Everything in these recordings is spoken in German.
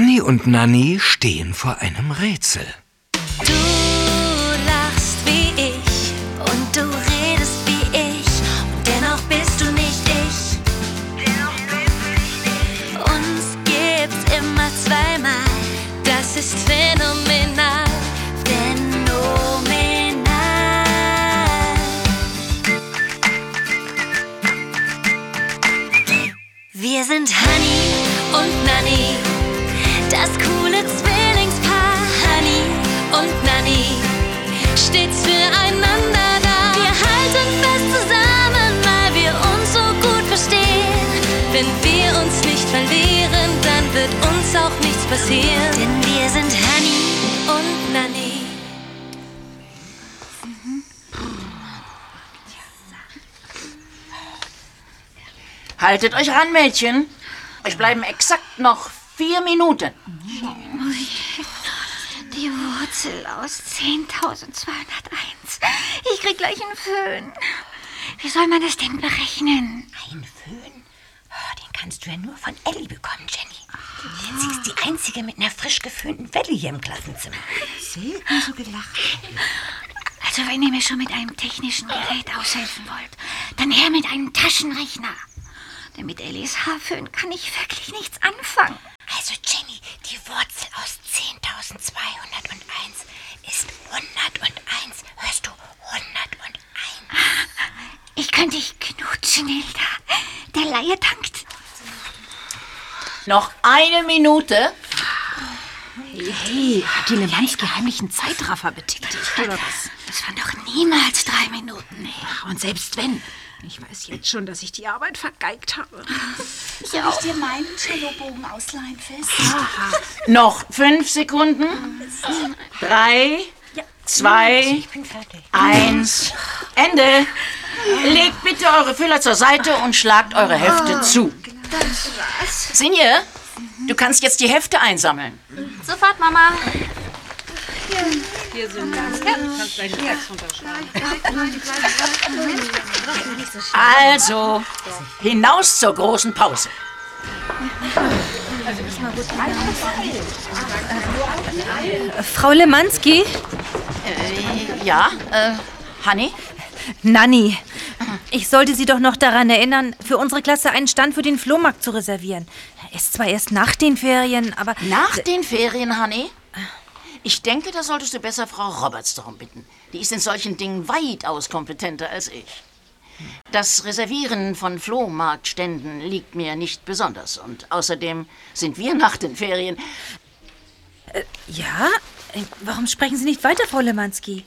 Hanni und Nanni stehen vor einem Rätsel. Du Haltet euch ran, Mädchen. Euch bleiben exakt noch vier Minuten. Die Wurzel aus 10.201. Ich krieg gleich einen Föhn. Wie soll man das denn berechnen? Ein Föhn? Oh, den kannst du ja nur von Ellie bekommen, Jenny. Denn sie ist die Einzige mit einer frisch geföhnten Welle hier im Klassenzimmer. Selten so gelacht. Also wenn ihr mir schon mit einem technischen Gerät aushelfen wollt, dann her mit einem Taschenrechner. Denn mit Ellis Haarföhn kann ich wirklich nichts anfangen. Also, Jenny, die Wurzel aus 10.201 ist 101. Hörst du? 101. Ich könnte dich knutschen, Hilda. Der Laie dankt. Noch eine Minute. Hey, hat die Le Mans geheimlichen Zeitraffer betätigt, oder was? Das waren doch niemals drei Minuten. Und selbst wenn, ich weiß jetzt schon, dass ich die Arbeit vergeigt habe. Soll ich dir meinen Cellobogen ausleihen, Fest? Noch fünf Sekunden. Drei, zwei, Ich eins. Ende. Legt bitte eure Füller zur Seite und schlagt eure Hefte zu. Sinje, du kannst jetzt die Hefte einsammeln. Sofort, Mama. Also, hinaus zur großen Pause. Frau Lemanski? Ja, äh, Hanni? Nanni, ich sollte Sie doch noch daran erinnern, für unsere Klasse einen Stand für den Flohmarkt zu reservieren. Er ist zwar erst nach den Ferien, aber... Nach den Ferien, Hanni? Ich denke, da solltest du besser Frau Roberts darum bitten. Die ist in solchen Dingen weitaus kompetenter als ich. Das Reservieren von Flohmarktständen liegt mir nicht besonders. Und außerdem sind wir nach den Ferien. Ja? Äh, Warum sprechen Sie nicht weiter, Frau Lemanski?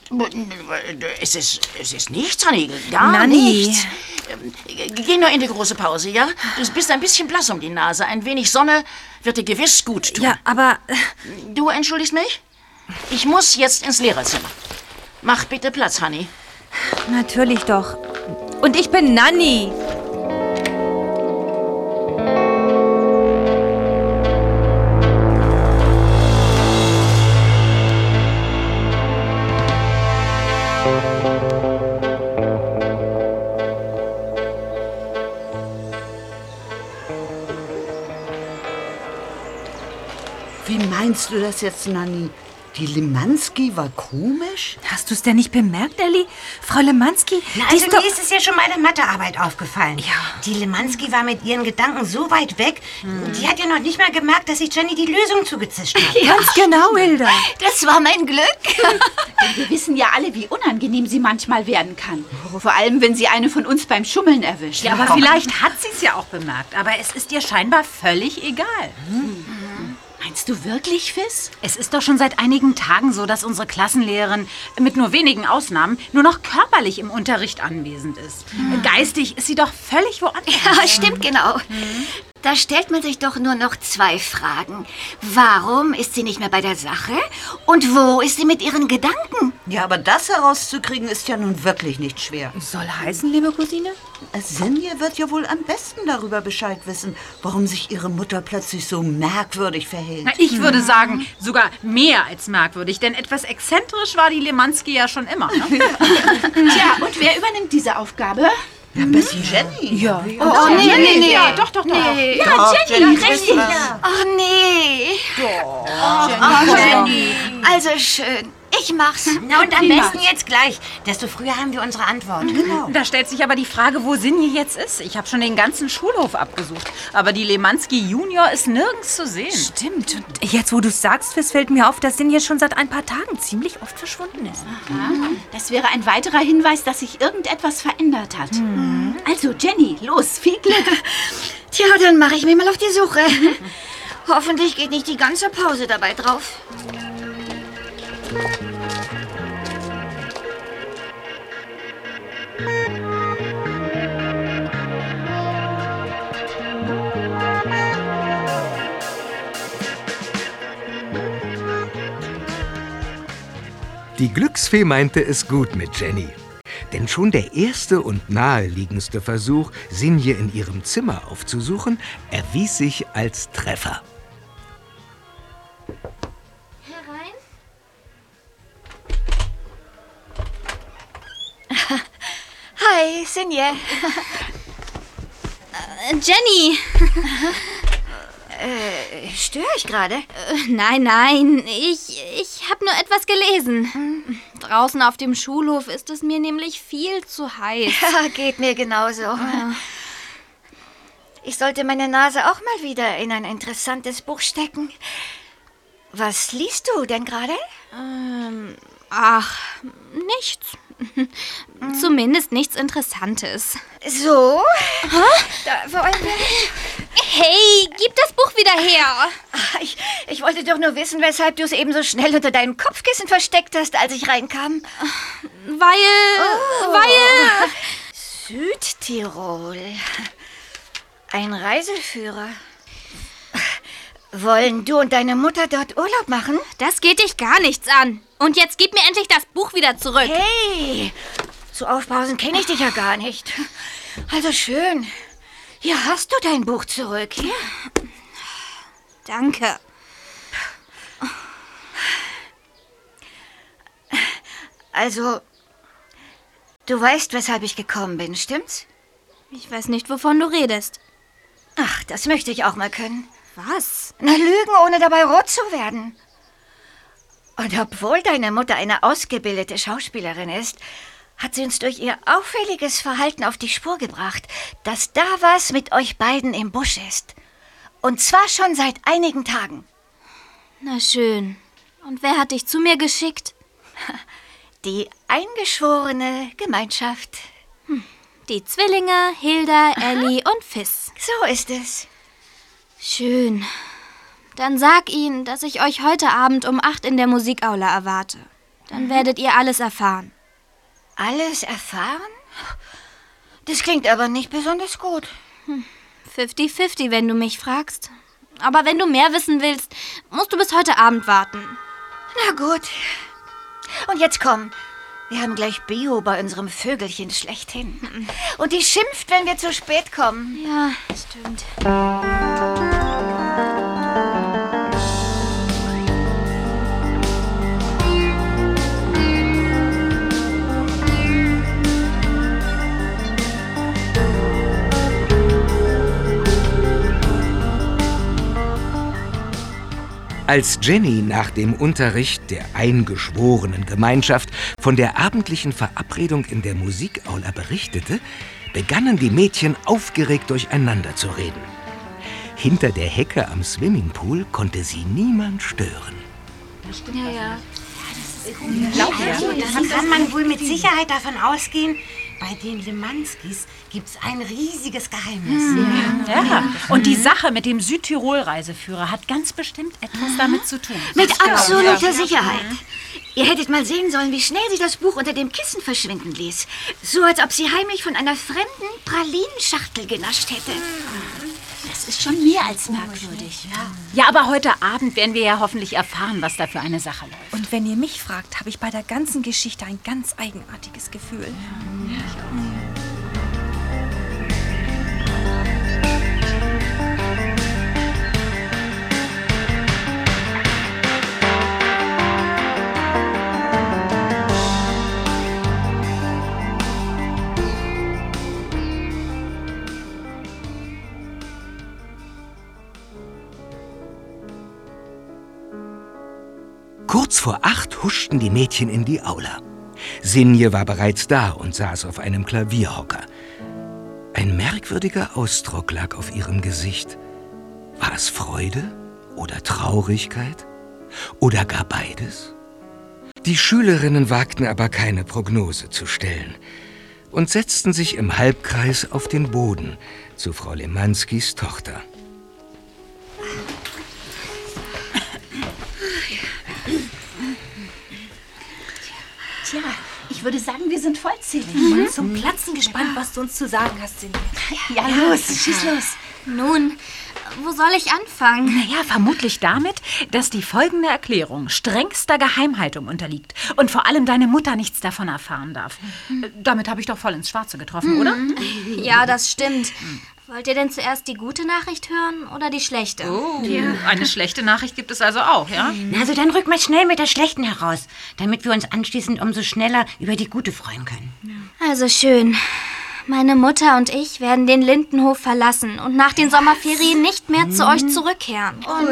Es ist, es ist nichts, Hanni, gar Nanni. nichts. Ähm, Geh nur in die große Pause, ja? Du bist ein bisschen blass um die Nase. Ein wenig Sonne wird dir gewiss gut tun. Ja, aber... äh, Du entschuldigst mich? Ich muss jetzt ins Lehrerzimmer. Mach bitte Platz, Hanni. Natürlich doch. Und ich bin Nanni. Wie meinst du das jetzt, Nanni? Die Limanski war komisch? Hast du es denn nicht bemerkt, Elli? Frau Lemanski, Na, die also ist doch... mir ist es ja schon bei der Mathearbeit aufgefallen. Ja. Die Lemanski war mit ihren Gedanken so weit weg, die hat ja noch nicht mal gemerkt, dass ich Jenny die Lösung zugezischt habe. Ganz genau, Hilda. Das war mein Glück. Denn wir wissen ja alle, wie unangenehm sie manchmal werden kann. Vor allem, wenn sie eine von uns beim Schummeln erwischt. Ja, aber vielleicht hat sie es ja auch bemerkt. Aber es ist ihr scheinbar völlig egal. Meinst du wirklich, Fiss? Es ist doch schon seit einigen Tagen so, dass unsere Klassenlehrerin mit nur wenigen Ausnahmen nur noch körperlich im Unterricht anwesend ist. Geistig ist sie doch völlig woanders. Ja, stimmt genau. Da stellt man sich doch nur noch zwei Fragen. Warum ist sie nicht mehr bei der Sache? Und wo ist sie mit ihren Gedanken? Ja, aber das herauszukriegen ist ja nun wirklich nicht schwer. Soll heißen, liebe Cousine? Sinje wird ja wohl am besten darüber Bescheid wissen, warum sich ihre Mutter plötzlich so merkwürdig verhält. Na, ich würde sagen, sogar mehr als merkwürdig, denn etwas exzentrisch war die Lemanski ja schon immer. Ne? Tja, und wer übernimmt diese Aufgabe? Am besten Jenny. Ja. Oh, nee, nee, nee. Ja, doch, doch, doch. Nee. Ja, Jenny, Richtig. Ach nee. Oh, Jenny. Also schön. Ich mach's. Na und am besten jetzt gleich. Desto früher haben wir unsere Antwort. Genau. Da stellt sich aber die Frage, wo Sinje jetzt ist. Ich habe schon den ganzen Schulhof abgesucht. Aber die Lemanski Junior ist nirgends zu sehen. Stimmt. Und jetzt, wo du sagst, es fällt mir auf, dass Sinje schon seit ein paar Tagen ziemlich oft verschwunden ist. Das wäre ein weiterer Hinweis, dass sich irgendetwas verändert hat. Also, Jenny, los, viel Glück. Tja, dann mache ich mich mal auf die Suche. Hoffentlich geht nicht die ganze Pause dabei drauf. Die Glücksfee meinte es gut mit Jenny. Denn schon der erste und naheliegendste Versuch, Sinje in ihrem Zimmer aufzusuchen, erwies sich als Treffer. Sinje. Äh, Jenny! Äh, störe ich gerade? Äh, Nein, nein, ich, ich habe nur etwas gelesen. Draußen auf dem Schulhof ist es mir nämlich viel zu heiß. Ja, geht mir genauso. Ich sollte meine Nase auch mal wieder in ein interessantes Buch stecken. Was liest du denn gerade? Ähm, ach, nichts. Zumindest nichts Interessantes. So? Da wollen wir. Hey, gib das Buch wieder her! Ich, ich wollte doch nur wissen, weshalb du es eben so schnell unter deinem Kopfkissen versteckt hast, als ich reinkam. Weil. Weil. Südtirol. Ein Reiseführer. Wollen du und deine Mutter dort Urlaub machen? Das geht dich gar nichts an. Und jetzt gib mir endlich das Buch wieder zurück. Hey, so aufpausen kenne ich dich ja gar nicht. Also schön. Hier hast du dein Buch zurück. Hier. Danke. Also, du weißt, weshalb ich gekommen bin, stimmt's? Ich weiß nicht, wovon du redest. Ach, das möchte ich auch mal können. Was? Na, lügen, ohne dabei rot zu werden. Und obwohl deine Mutter eine ausgebildete Schauspielerin ist, hat sie uns durch ihr auffälliges Verhalten auf die Spur gebracht, dass da was mit euch beiden im Busch ist. Und zwar schon seit einigen Tagen. Na schön. Und wer hat dich zu mir geschickt? Die eingeschworene Gemeinschaft. Die Zwillinge, Hilda, Ellie und Fiss. So ist es. Schön. Dann sag ihnen, dass ich euch heute Abend um acht in der Musikaula erwarte. Dann werdet ihr alles erfahren. Alles erfahren? Das klingt aber nicht besonders gut. 50-50, wenn du mich fragst. Aber wenn du mehr wissen willst, musst du bis heute Abend warten. Na gut. Und jetzt komm. Wir haben gleich Bio bei unserem Vögelchen schlechthin. Und die schimpft, wenn wir zu spät kommen. Ja, stimmt. Als Jenny nach dem Unterricht der eingeschworenen Gemeinschaft von der abendlichen Verabredung in der Musikaula berichtete, begannen die Mädchen aufgeregt durcheinander zu reden. Hinter der Hecke am Swimmingpool konnte sie niemand stören. Ja, ja. Also, dann kann man wohl mit Sicherheit davon ausgehen, bei den Lemanskis gibt's ein riesiges Geheimnis. Ja. Und die Sache mit dem Südtirol-Reiseführer hat ganz bestimmt etwas damit zu tun. Mit absoluter Sicherheit. Ihr hättet mal sehen sollen, wie schnell sie das Buch unter dem Kissen verschwinden ließ. So, als ob sie heimlich von einer fremden Pralinenschachtel genascht hätte. Das ist schon mehr als merkwürdig. Ja, aber heute Abend werden wir ja hoffentlich erfahren, was da für eine Sache läuft. Und wenn ihr mich fragt, habe ich bei der ganzen Geschichte ein ganz eigenartiges Gefühl. Kurz vor acht huschten die Mädchen in die Aula. Sinje war bereits da und saß auf einem Klavierhocker. Ein merkwürdiger Ausdruck lag auf ihrem Gesicht. War es Freude oder Traurigkeit oder gar beides? Die Schülerinnen wagten aber keine Prognose zu stellen und setzten sich im Halbkreis auf den Boden zu Frau Lemanskis Tochter. Tja, ich würde sagen, wir sind vollzählig. Und zum Platzen gespannt, was du uns zu sagen hast, Sinje. Ja, los, schieß los. Nun, wo soll ich anfangen? Naja, vermutlich damit, dass die folgende Erklärung strengster Geheimhaltung unterliegt und vor allem deine Mutter nichts davon erfahren darf. Äh, Damit habe ich doch voll ins Schwarze getroffen, oder? Ja, das stimmt. Wollt ihr denn zuerst die gute Nachricht hören oder die schlechte? Oh, eine schlechte Nachricht gibt es also auch, ja? Na, also dann rück mal schnell mit der schlechten heraus, damit wir uns anschließend umso schneller über die gute freuen können. Also schön. Meine Mutter und ich werden den Lindenhof verlassen und nach den Sommerferien nicht mehr zu euch zurückkehren. Aber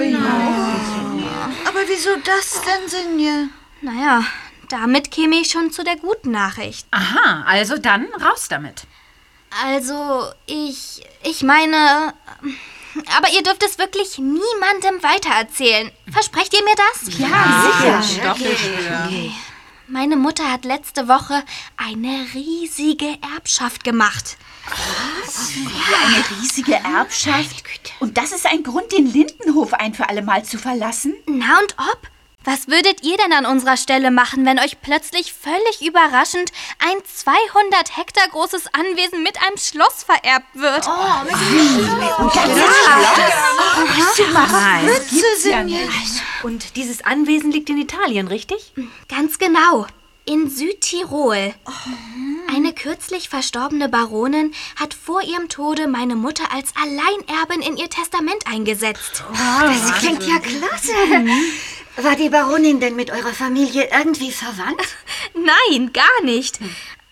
wieso das denn, Sinje? Naja, damit käme ich schon zu der guten Nachricht. Aha, also dann raus damit. Also, ich. Ich meine. Aber ihr dürft es wirklich niemandem weitererzählen. Versprecht ihr mir das? Ja, sicher. Doch, ich schwöre. Meine Mutter hat letzte Woche eine riesige Erbschaft gemacht. Eine riesige Erbschaft. Und das ist ein Grund, den Lindenhof ein für alle Mal zu verlassen? Na und ob? Was würdet ihr denn an unserer Stelle machen, wenn euch plötzlich völlig überraschend ein 200 Hektar großes Anwesen mit einem Schloss vererbt wird? Witze, Sinje. Und dieses Anwesen liegt in Italien, richtig? Ganz genau. In Südtirol. Eine kürzlich verstorbene Baronin hat vor ihrem Tode meine Mutter als Alleinerbin in ihr Testament eingesetzt. Das klingt ja klasse. War die Baronin denn mit eurer Familie irgendwie verwandt? Nein, gar nicht.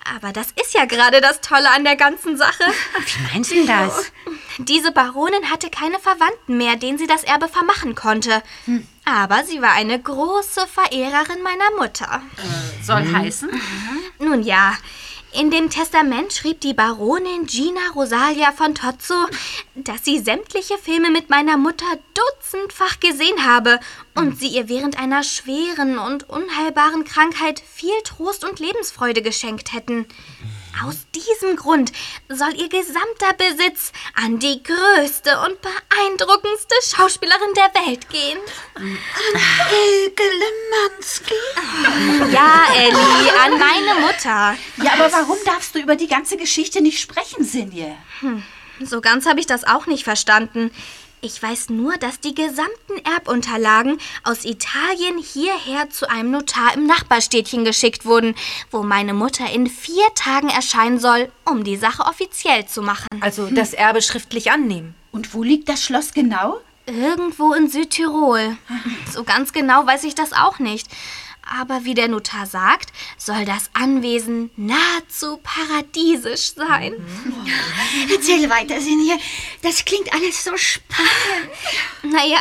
Aber das ist ja gerade das Tolle an der ganzen Sache. Wie meinst du denn das? Diese Baronin hatte keine Verwandten mehr, denen sie das Erbe vermachen konnte. Aber sie war eine große Verehrerin meiner Mutter. Soll heißen? Nun ja, in dem Testament schrieb die Baronin Gina Rosalia von Tozzo, dass sie sämtliche Filme mit meiner Mutter dutzendfach gesehen habe und sie ihr während einer schweren und unheilbaren Krankheit viel Trost und Lebensfreude geschenkt hätten. Aus diesem Grund soll ihr gesamter Besitz an die größte und beeindruckendste Schauspielerin der Welt gehen. Elke Lemanski. Ja, Ellie, an meine Mutter. Ja, aber warum darfst du über die ganze Geschichte nicht sprechen, Sinje? So ganz habe ich das auch nicht verstanden. Ich weiß nur, dass die gesamten Erbunterlagen aus Italien hierher zu einem Notar im Nachbarstädtchen geschickt wurden, wo meine Mutter in vier Tagen erscheinen soll, um die Sache offiziell zu machen. Also das Erbe schriftlich annehmen. Und wo liegt das Schloss genau? Irgendwo in Südtirol. So ganz genau weiß ich das auch nicht. Aber wie der Notar sagt, soll das Anwesen nahezu paradiesisch sein. Erzähl weiter, Sinje. Das klingt alles so spannend. Naja,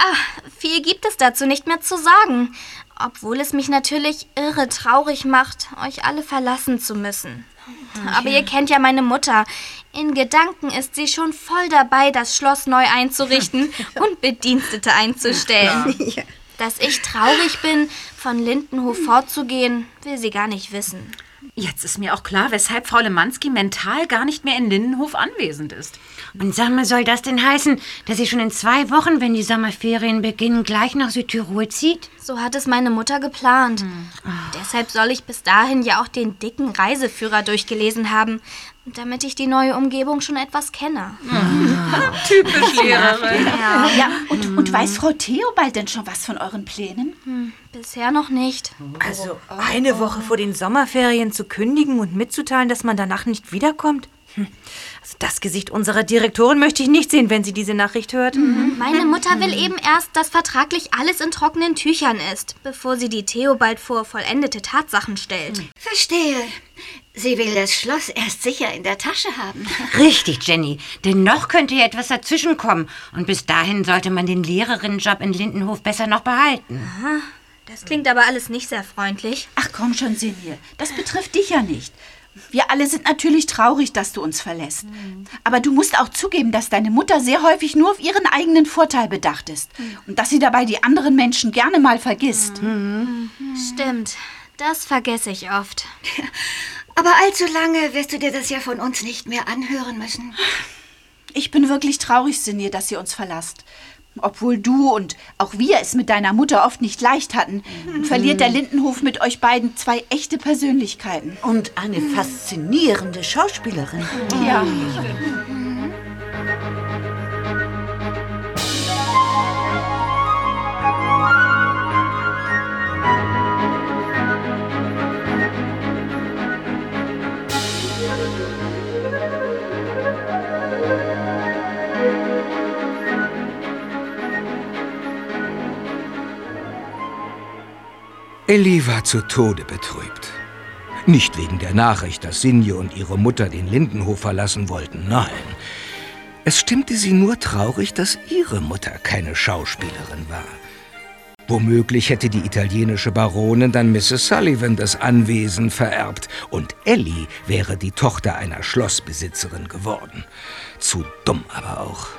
viel gibt es dazu nicht mehr zu sagen. Obwohl es mich natürlich irre traurig macht, euch alle verlassen zu müssen. Aber ihr kennt ja meine Mutter. In Gedanken ist sie schon voll dabei, das Schloss neu einzurichten und Bedienstete einzustellen. Dass ich traurig bin, von Lindenhof fortzugehen, will sie gar nicht wissen. Jetzt ist mir auch klar, weshalb Frau Lemanski mental gar nicht mehr in Lindenhof anwesend ist. Und sag mal, soll das denn heißen, dass sie schon in zwei Wochen, wenn die Sommerferien beginnen, gleich nach Südtirol zieht? So hat es meine Mutter geplant. Deshalb soll ich bis dahin ja auch den dicken Reiseführer durchgelesen haben, damit ich die neue Umgebung schon etwas kenne. Typisch Lehrerin. Ja, und, und weiß Frau Theobald denn schon was von euren Plänen? Bisher noch nicht. Also eine Woche vor den Sommerferien zu kündigen und mitzuteilen, dass man danach nicht wiederkommt? Hm. Also das Gesicht unserer Direktorin möchte ich nicht sehen, wenn sie diese Nachricht hört. Meine Mutter will eben erst, dass vertraglich alles in trockenen Tüchern ist, bevor sie die Theobald vor vollendete Tatsachen stellt. Verstehe. Sie will das Schloss erst sicher in der Tasche haben. Richtig, Jenny. Denn noch könnte ja etwas dazwischenkommen. Und bis dahin sollte man den Lehrerinnenjob in Lindenhof besser noch behalten. Das klingt aber alles nicht sehr freundlich. Ach komm schon, Sinje. Das betrifft dich ja nicht. Wir alle sind natürlich traurig, dass du uns verlässt. Aber du musst auch zugeben, dass deine Mutter sehr häufig nur auf ihren eigenen Vorteil bedacht ist. Und dass sie dabei die anderen Menschen gerne mal vergisst. Stimmt, das vergesse ich oft. Aber allzu lange wirst du dir das ja von uns nicht mehr anhören müssen. Ich bin wirklich traurig, Sinje, dass ihr uns verlasst. Obwohl du und auch wir es mit deiner Mutter oft nicht leicht hatten, verliert der Lindenhof mit euch beiden zwei echte Persönlichkeiten. Und eine faszinierende Schauspielerin. Ja. Ellie war zu Tode betrübt. Nicht wegen der Nachricht, dass Sinje und ihre Mutter den Lindenhof verlassen wollten, nein. Es stimmte sie nur traurig, dass ihre Mutter keine Schauspielerin war. Womöglich hätte die italienische Baronin dann Mrs. Sullivan das Anwesen vererbt und Ellie wäre die Tochter einer Schlossbesitzerin geworden. Zu dumm aber auch.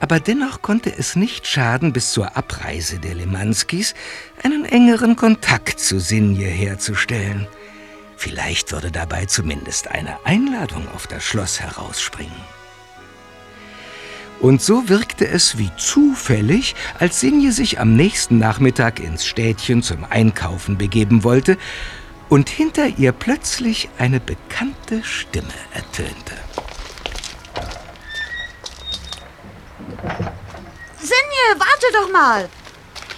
Aber dennoch konnte es nicht schaden, bis zur Abreise der Lemanskis einen engeren Kontakt zu Sinje herzustellen. Vielleicht würde dabei zumindest eine Einladung auf das Schloss herausspringen. Und so wirkte es wie zufällig, als Sinje sich am nächsten Nachmittag ins Städtchen zum Einkaufen begeben wollte und hinter ihr plötzlich eine bekannte Stimme ertönte. Sinje, warte doch mal.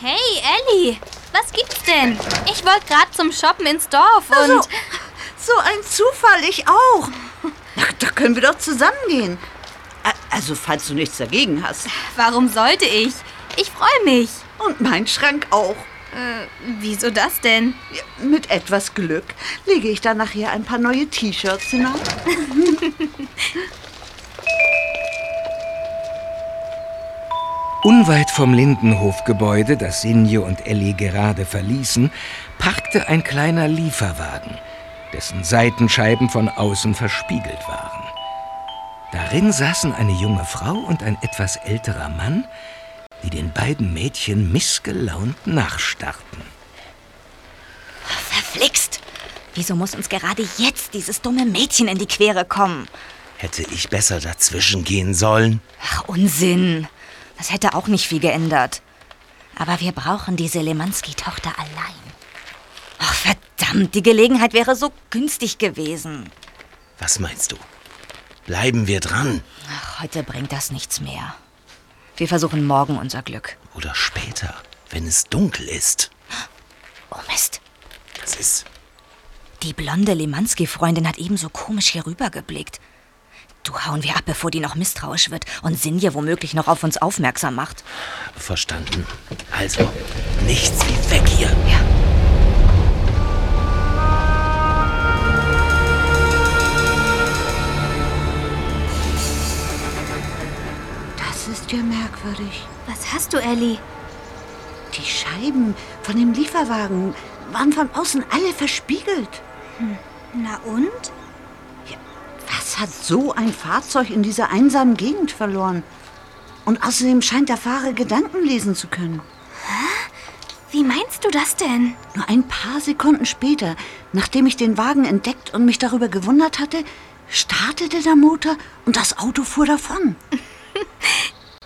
Hey, Ellie, was gibt's denn? Ich wollte gerade zum Shoppen ins Dorf und... Also, so ein Zufall, ich auch. Na, da können wir doch zusammengehen. Ä- Also, falls du nichts dagegen hast. Warum sollte ich? Ich freue mich. Und mein Schrank auch. Äh, wieso das denn? Mit etwas Glück lege ich da nachher ein paar neue T-Shirts hinein. Unweit vom Lindenhofgebäude, das Sinje und Ellie gerade verließen, parkte ein kleiner Lieferwagen, dessen Seitenscheiben von außen verspiegelt waren. Darin saßen eine junge Frau und ein etwas älterer Mann, die den beiden Mädchen missgelaunt nachstarrten. Verflixt! Wieso muss uns gerade jetzt dieses dumme Mädchen in die Quere kommen? Hätte ich besser dazwischen gehen sollen? Ach, Unsinn. Das hätte auch nicht viel geändert. Aber wir brauchen diese Lemanski-Tochter allein. Ach, verdammt, die Gelegenheit wäre so günstig gewesen. Was meinst du? Bleiben wir dran Ach, heute bringt das nichts mehr. Wir versuchen morgen unser Glück. oder später, wenn es dunkel ist? Oh Mist, Das ist. die blonde Lemanski-Freundin hat ebenso komisch hier rübergeblickt. Du hauen wir ab, bevor die noch misstrauisch wird und Sinje womöglich noch auf uns aufmerksam macht. Verstanden. Also, nichts wie weg hier. Ja. Das ist ja merkwürdig. Was hast du, Ellie? Die Scheiben von dem Lieferwagen waren von außen alle verspiegelt. Na und? Was hat so ein Fahrzeug in dieser einsamen Gegend verloren? Und außerdem scheint der Fahrer Gedanken lesen zu können. Wie meinst du das denn? Nur ein paar Sekunden später, nachdem ich den Wagen entdeckt und mich darüber gewundert hatte, startete der Motor und das Auto fuhr davon.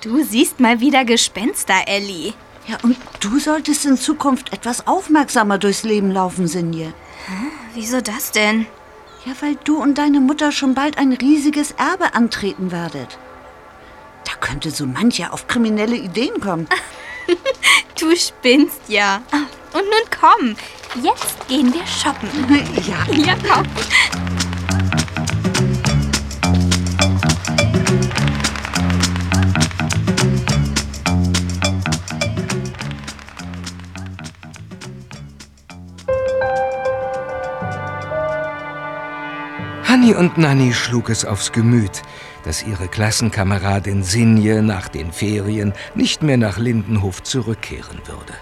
Du siehst mal wieder Gespenster, Ellie. Ja, und du solltest in Zukunft etwas aufmerksamer durchs Leben laufen, Sinje. Wieso das denn? Ja, weil du und deine Mutter schon bald ein riesiges Erbe antreten werdet. Da könnte so mancher auf kriminelle Ideen kommen. Du spinnst ja. Und nun komm, jetzt gehen wir shoppen. ja. Ja, komm. Hanni und Nanni schlug es aufs Gemüt, dass ihre Klassenkameradin Sinje nach den Ferien nicht mehr nach Lindenhof zurückkehren würde.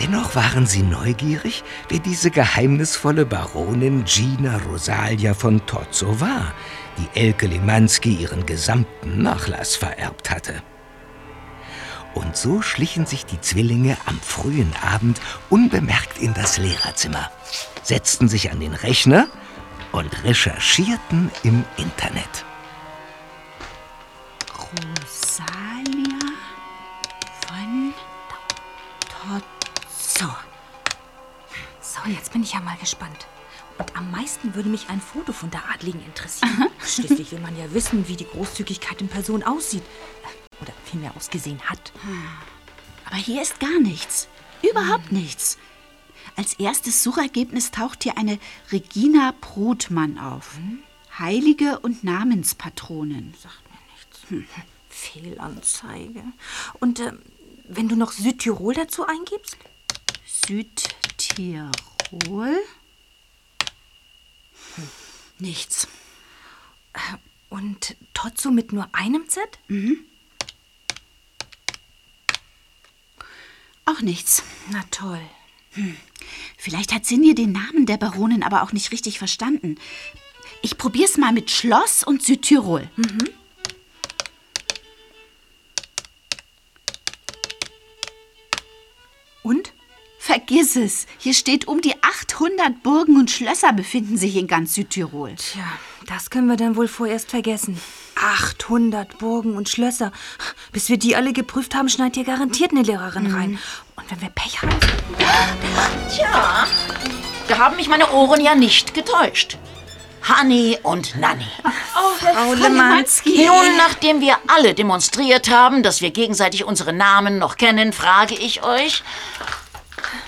Dennoch waren sie neugierig, wer diese geheimnisvolle Baronin Gina Rosalia von Tozzo war, die Elke Lemanski ihren gesamten Nachlass vererbt hatte. Und so schlichen sich die Zwillinge am frühen Abend unbemerkt in das Lehrerzimmer, setzten sich an den Rechner und recherchierten im Internet. Rosalia von Tozzo. So, jetzt bin ich ja mal gespannt. Und am meisten würde mich ein Foto von der Adligen interessieren. Schließlich will man ja wissen, wie die Großzügigkeit in Person aussieht. Oder vielmehr ausgesehen hat. Aber hier ist gar nichts. Überhaupt nichts. Als erstes Suchergebnis taucht hier eine Regina Brotmann auf. Heilige und Namenspatronin. Sagt mir nichts. Fehlanzeige. Und äh, wenn du noch Südtirol dazu eingibst? Südtirol? Hm, Nichts. Äh, Und Tozzo mit nur einem Z? Mhm. Auch nichts. Na toll. Hm. Vielleicht hat Sinje den Namen der Baronin aber auch nicht richtig verstanden. Ich probier's mal mit Schloss und Südtirol. Und? Vergiss es. Hier steht, um die 800 Burgen und Schlösser befinden sich in ganz Südtirol. Tja, das können wir dann wohl vorerst vergessen. 800 Burgen und Schlösser. Bis wir die alle geprüft haben, schneit hier garantiert eine Lehrerin rein. Und wenn wir Pech haben... Tja, da haben mich meine Ohren ja nicht getäuscht. Hanni und Nanni. Frau Lemanski. Nun, nachdem wir alle demonstriert haben, dass wir gegenseitig unsere Namen noch kennen, frage ich euch.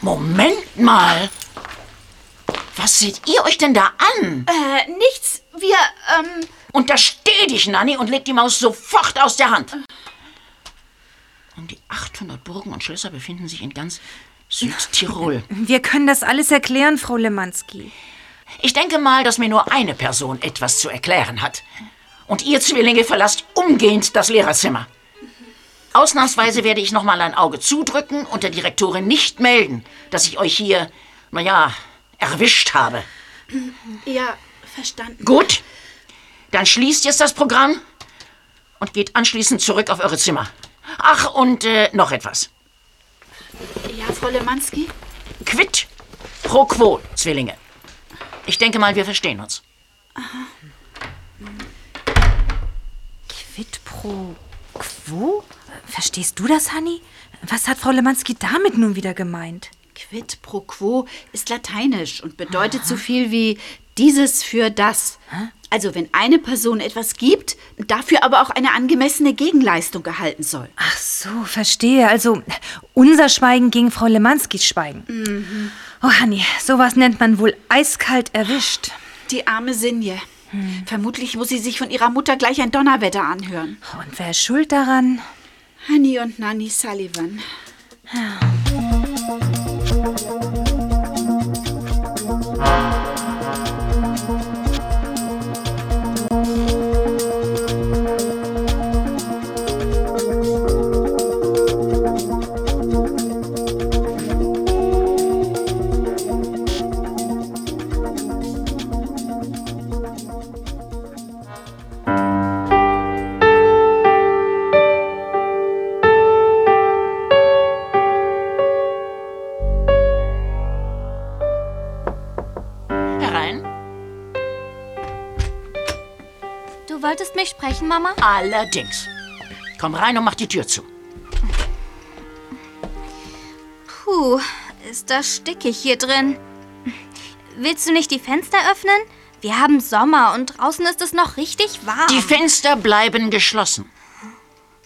Moment mal. Was seht ihr euch denn da an? Äh, nichts. Wir, ähm... Untersteh dich, Nanni, und leg die Maus sofort aus der Hand. Um die 800 Burgen und Schlösser befinden sich in ganz Südtirol. Wir können das alles erklären, Frau Lemanski. Ich denke mal, dass mir nur eine Person etwas zu erklären hat. Und ihr Zwillinge verlasst umgehend das Lehrerzimmer. Ausnahmsweise werde ich noch mal ein Auge zudrücken und der Direktorin nicht melden, dass ich euch hier, naja, erwischt habe. Ja, verstanden. Gut, dann schließt jetzt das Programm und geht anschließend zurück auf eure Zimmer. Ach, und äh, noch etwas. Ja, Frau Lemanski? Quid pro quo, Zwillinge. Ich denke mal, wir verstehen uns. Quid pro quo? Verstehst du das, Hanni? Was hat Frau Lemanski damit nun wieder gemeint? Quid pro quo ist lateinisch und bedeutet so viel wie dieses für das. Also wenn eine Person etwas gibt, dafür aber auch eine angemessene Gegenleistung erhalten soll. Ach so, verstehe. Also unser Schweigen gegen Frau Lemanskis Schweigen. Oh, Hanni, sowas nennt man wohl eiskalt erwischt. Die arme Sinje. Vermutlich muss sie sich von ihrer Mutter gleich ein Donnerwetter anhören. Und wer ist schuld daran? Honey und Nanny Sullivan. Herein. Wolltest mich sprechen, Mama? Allerdings. Komm rein und mach die Tür zu. Puh, ist das stickig hier drin. Willst du nicht die Fenster öffnen? Wir haben Sommer und draußen ist es noch richtig warm. Die Fenster bleiben geschlossen.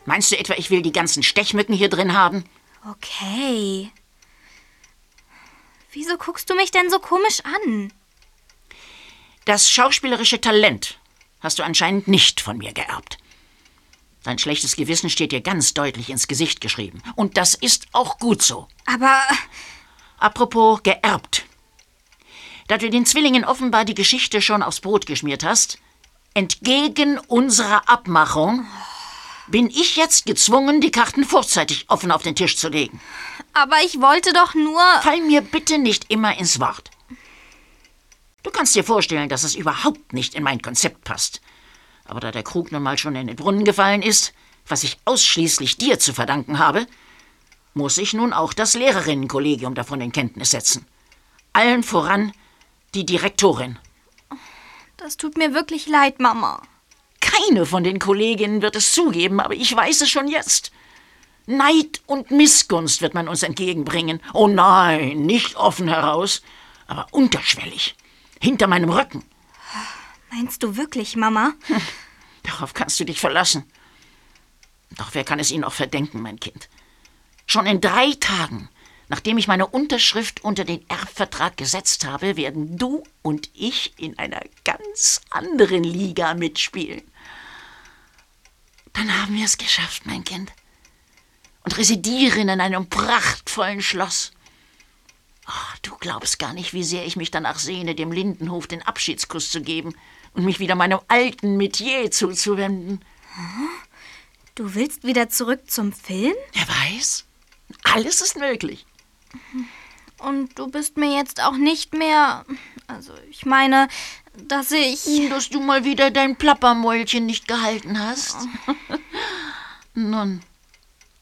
Meinst du etwa, ich will die ganzen Stechmücken hier drin haben? Okay. Wieso guckst du mich denn so komisch an? Das schauspielerische Talent hast du anscheinend nicht von mir geerbt. Dein schlechtes Gewissen steht dir ganz deutlich ins Gesicht geschrieben. Und das ist auch gut so. Aber Apropos geerbt. Da du den Zwillingen offenbar die Geschichte schon aufs Brot geschmiert hast, entgegen unserer Abmachung bin ich jetzt gezwungen, die Karten vorzeitig offen auf den Tisch zu legen. Aber ich wollte doch nur... Fall mir bitte nicht immer ins Wort. Du kannst dir vorstellen, dass es überhaupt nicht in mein Konzept passt. Aber da der Krug nun mal schon in den Brunnen gefallen ist, was ich ausschließlich dir zu verdanken habe, muss ich nun auch das Lehrerinnenkollegium davon in Kenntnis setzen. Allen voran die Direktorin. Das tut mir wirklich leid, Mama. Keine von den Kolleginnen wird es zugeben, aber ich weiß es schon jetzt. Neid und Missgunst wird man uns entgegenbringen. Oh nein, nicht offen heraus, aber unterschwellig. Hinter meinem Rücken. Meinst du wirklich, Mama? Hm, darauf kannst du dich verlassen. Doch wer kann es Ihnen auch verdenken, mein Kind? Schon in drei Tagen, nachdem ich meine Unterschrift unter den Erbvertrag gesetzt habe, werden du und ich in einer ganz anderen Liga mitspielen. Dann haben wir es geschafft, mein Kind. Und residieren in einem prachtvollen Schloss. Oh, du glaubst gar nicht, wie sehr ich mich danach sehne, dem Lindenhof den Abschiedskuss zu geben und mich wieder meinem alten Metier zuzuwenden. Du willst wieder zurück zum Film? Wer weiß? Alles ist möglich. Und du bist mir jetzt auch nicht mehr. Also, ich meine, dass ich. Dass du mal wieder dein Plappermäulchen nicht gehalten hast. Nun,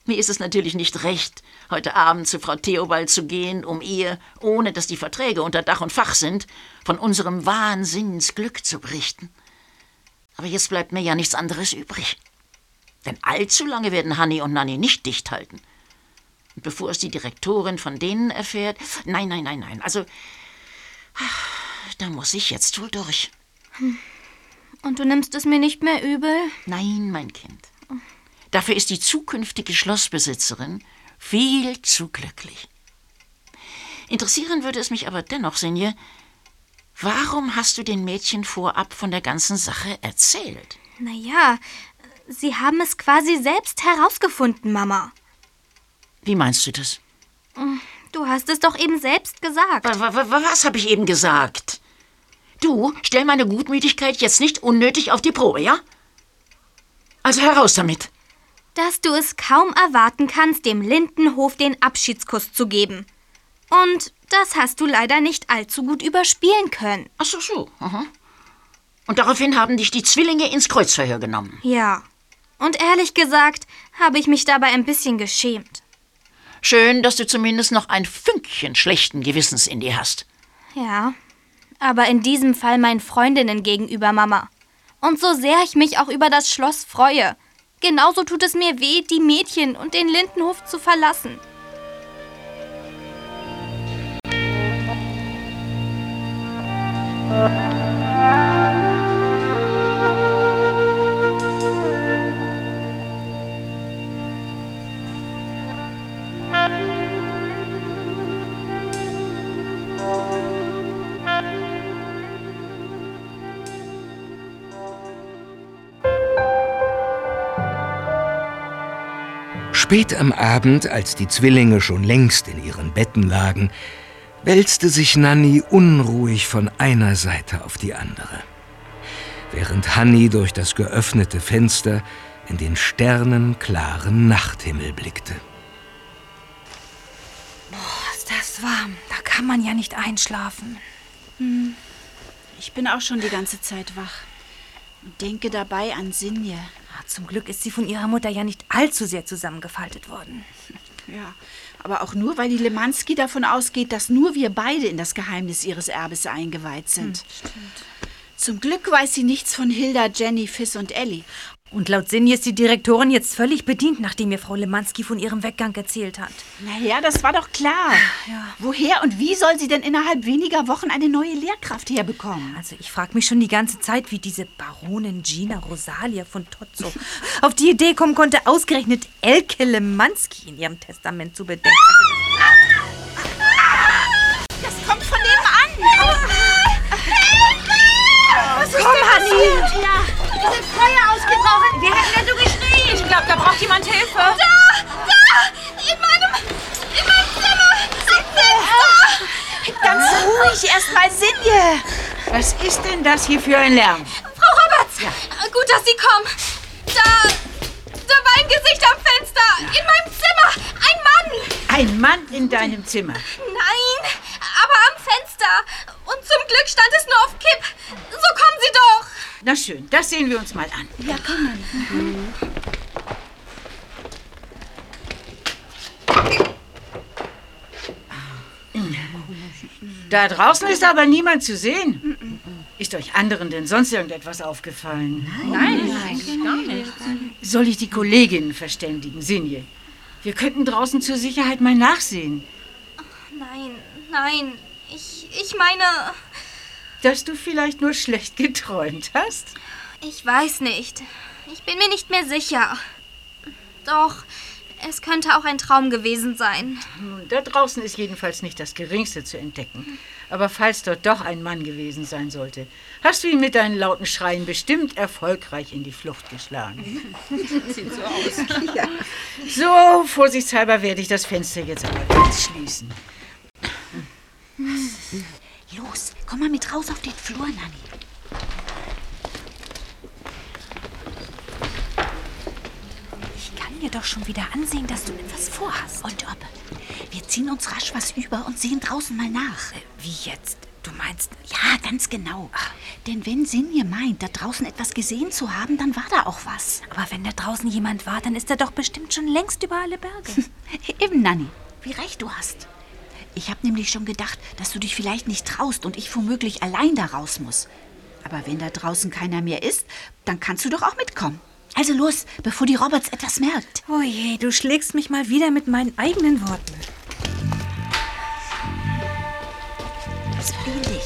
mir ist es natürlich nicht recht, heute Abend zu Frau Theobald zu gehen, um ihr, ohne dass die Verträge unter Dach und Fach sind, von unserem Wahnsinnsglück zu berichten. Aber jetzt bleibt mir ja nichts anderes übrig. Denn allzu lange werden Hanni und Nanni nicht dicht halten. Und bevor es die Direktorin von denen erfährt. Nein, nein, nein, nein. Also. Da muss ich jetzt wohl durch. Und du nimmst es mir nicht mehr übel? Nein, mein Kind. Dafür ist die zukünftige Schlossbesitzerin viel zu glücklich. Interessieren würde es mich aber dennoch, Sinje, warum hast du den Mädchen vorab von der ganzen Sache erzählt? Naja, sie haben es quasi selbst herausgefunden, Mama. Wie meinst du das? Du hast es doch eben selbst gesagt. Wa- wa- wa- Was habe ich eben gesagt? Du, stell meine Gutmütigkeit jetzt nicht unnötig auf die Probe, ja? Also heraus damit. Dass du es kaum erwarten kannst, dem Lindenhof den Abschiedskuss zu geben. Und das hast du leider nicht allzu gut überspielen können. Ach so, so. Aha. Und daraufhin haben dich die Zwillinge ins Kreuzverhör genommen. Ja. Und ehrlich gesagt, habe ich mich dabei ein bisschen geschämt. Schön, dass du zumindest noch ein Fünkchen schlechten Gewissens in dir hast. Ja. Aber in diesem Fall meinen Freundinnen gegenüber, Mama. Und so sehr ich mich auch über das Schloss freue, genauso tut es mir weh, die Mädchen und den Lindenhof zu verlassen. Spät am Abend, als die Zwillinge schon längst in ihren Betten lagen, wälzte sich Nanni unruhig von einer Seite auf die andere. Während Hanni durch das geöffnete Fenster in den sternenklaren Nachthimmel blickte. Boah, ist das warm. Da kann man ja nicht einschlafen. Hm. Ich bin auch schon die ganze Zeit wach. Und denke dabei an Sinje. Ah, Zum Glück ist sie von ihrer Mutter ja nicht allzu sehr zusammengefaltet worden. Ja, aber auch nur, weil die Lemanski davon ausgeht, dass nur wir beide in das Geheimnis ihres Erbes eingeweiht sind. Zum Glück weiß sie nichts von Hilda, Jenny, Fiss und Ellie. Und laut Sinje ist die Direktorin jetzt völlig bedient, nachdem ihr Frau Lemanski von ihrem Weggang erzählt hat. Naja, das war doch klar. Woher und wie soll sie denn innerhalb weniger Wochen eine neue Lehrkraft herbekommen? Also ich frage mich schon die ganze Zeit, wie diese Baronin Gina Rosalia von Tozzo auf die Idee kommen konnte, ausgerechnet Elke Lemanski in ihrem Testament zu bedenken. Was ist denn das hier für ein Lärm? Frau Roberts! Gut, dass Sie kommen. Da. Da Ein Gesicht am Fenster! In meinem Zimmer! Ein Mann! Ein Mann in deinem Zimmer. Nein, aber am Fenster. Und zum Glück stand es nur auf Kipp. So kommen Sie doch. Na schön, das sehen wir uns mal an. Ja, komm mal. Da draußen ist aber niemand zu sehen. Ist euch anderen denn sonst irgendetwas aufgefallen? Nein, nein, gar nicht. Soll ich die Kolleginnen verständigen, Sinje? Wir könnten draußen zur Sicherheit mal nachsehen. Nein, nein. Ich, ich meine, Dass du vielleicht nur schlecht geträumt hast? ich weiß nicht. Ich bin mir nicht mehr sicher. Doch, es könnte auch ein Traum gewesen sein. Nun, da draußen ist jedenfalls nicht das Geringste zu entdecken. Aber falls dort doch ein Mann gewesen sein sollte, hast du ihn mit deinen lauten Schreien bestimmt erfolgreich in die Flucht geschlagen. Sieht so aus. Ja. So, vorsichtshalber werde ich das Fenster jetzt aber ganz schließen. Los, komm mal mit raus auf den Flur, Nanni. Mir doch schon wieder ansehen, dass du etwas vorhast. Und ob? Wir ziehen uns rasch was über und sehen draußen mal nach. Wie jetzt? Du meinst... Ja, ganz genau. Denn wenn Sinje meint, da draußen etwas gesehen zu haben, dann war da auch was. Aber wenn da draußen jemand war, dann ist er doch bestimmt schon längst über alle Berge. Eben, Nanni. Wie recht du hast. Ich habe nämlich schon gedacht, dass du dich vielleicht nicht traust und ich womöglich allein da raus muss. Aber wenn da draußen keiner mehr ist, dann kannst du doch auch mitkommen. Also los, bevor die Roberts etwas merkt. Oh je, du schlägst mich mal wieder mit meinen eigenen Worten. Was will dich?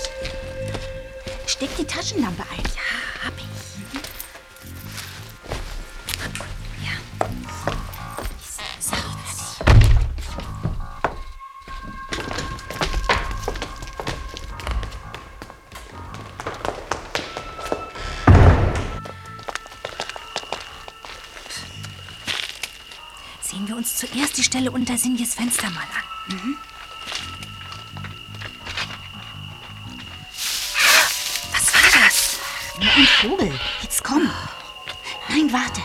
Steck die Taschenlampe ein. Ja, hab ich. Die Stelle unter Sinjes Fenster mal an. Mhm. Was war das? Nur ein Vogel. Jetzt komm. Nein, warte.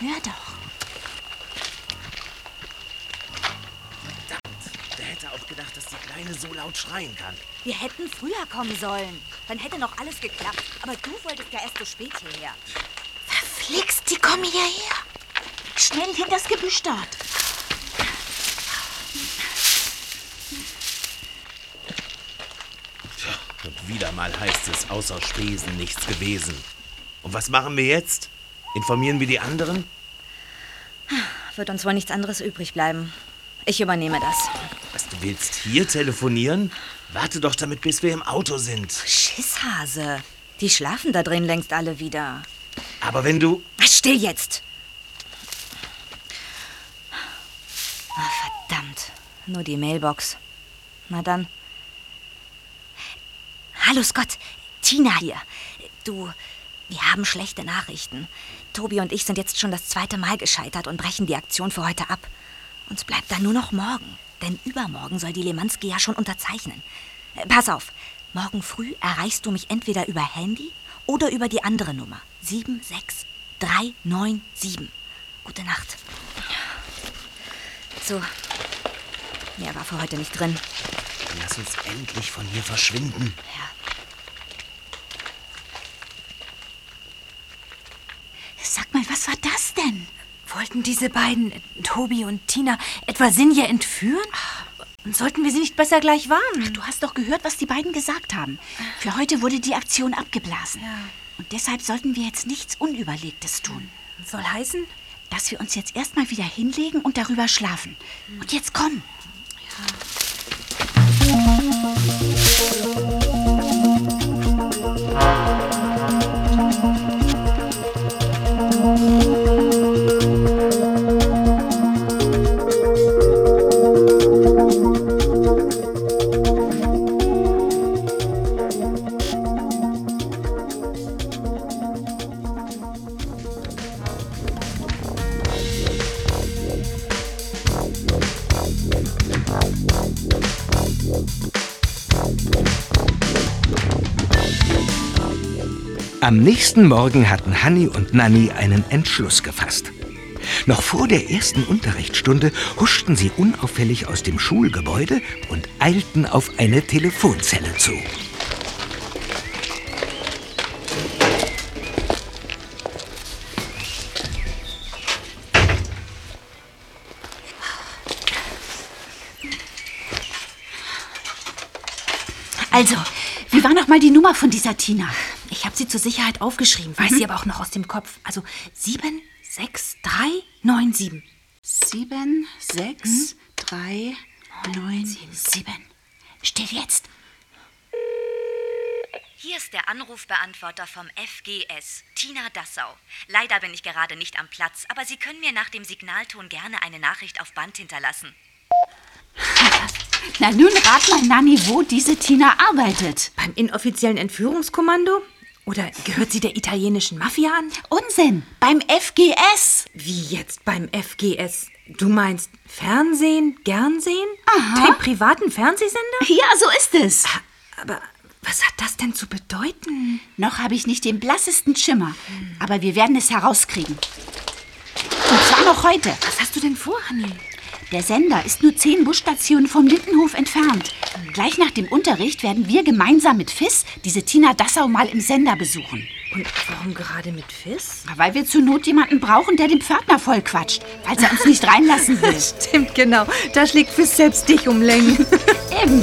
Hör doch. Wer hätte auch gedacht, dass die Kleine so laut schreien kann? Wir hätten früher kommen sollen. Dann hätte noch alles geklappt. Aber du wolltest ja erst so spät hierher. Verflixt, sie kommen hierher. Schnell hinter das Gebüsch dort. Und wieder mal heißt es, außer Spesen nichts gewesen. Und was machen wir jetzt? Informieren wir die anderen? Wird uns wohl nichts anderes übrig bleiben. Ich übernehme das. Was, du willst hier telefonieren? Warte doch damit, bis wir im Auto sind. Schisshase. Die schlafen da drin längst alle wieder. Aber wenn du... Still jetzt! Ah, verdammt. Nur die Mailbox. Na dann. Hallo Scott. Tina hier. Du, wir haben schlechte Nachrichten. Tobi und ich sind jetzt schon das zweite Mal gescheitert und brechen die Aktion für heute ab. Uns bleibt dann nur noch morgen. Denn übermorgen soll die Lemanski ja schon unterzeichnen. Äh, Pass auf. Morgen früh erreichst du mich entweder über Handy oder über die andere Nummer. 76397. Gute Nacht. So. Mehr war für heute nicht drin. Lass uns endlich von hier verschwinden. Sag mal, was war das denn? Wollten diese beiden, Tobi und Tina, etwa Sinja entführen? Und sollten wir sie nicht besser gleich warnen? Du hast doch gehört, was die beiden gesagt haben. Für heute wurde die Aktion abgeblasen. Und deshalb sollten wir jetzt nichts Unüberlegtes tun. Soll heißen? Dass wir uns jetzt erstmal wieder hinlegen und darüber schlafen. Und jetzt komm. thank you Am nächsten Morgen hatten Hanni und Nanni einen Entschluss gefasst. Noch vor der ersten Unterrichtsstunde huschten sie unauffällig aus dem Schulgebäude und eilten auf eine Telefonzelle zu. Also, wie war noch mal die Nummer von dieser Tina? Habe sie zur Sicherheit aufgeschrieben, weiß Mhm. sie aber auch noch aus dem Kopf. Also 7, 6, 3, 9, 7. 7, 6, 3, 9, 7. Still jetzt. Hier ist der Anrufbeantworter vom FGS, Tina Dassau. Leider bin ich gerade nicht am Platz, aber Sie können mir nach dem Signalton gerne eine Nachricht auf Band hinterlassen. Na nun rat mal, Nanni, wo diese Tina arbeitet. Beim inoffiziellen Entführungskommando? Oder gehört sie der italienischen Mafia an? Unsinn, beim FGS. Wie jetzt beim FGS? Du meinst Fernsehen, gern sehen? Aha. Den privaten Fernsehsender? Ja, so ist es. Aber was hat das denn zu bedeuten? Noch habe ich nicht den blassesten Schimmer. Aber wir werden es herauskriegen. Und zwar noch heute. Was hast du denn vor, Hanni? Der Sender ist nur zehn Busstationen vom Lindenhof entfernt. Gleich nach dem Unterricht werden wir gemeinsam mit Fiss diese Tina Dassau mal im Sender besuchen. Und warum gerade mit Fiss? Weil wir zur Not jemanden brauchen, der den Pförtner vollquatscht, falls er uns nicht reinlassen will. Stimmt, genau. Da schlägt Fiss selbst dich um Längen. Eben.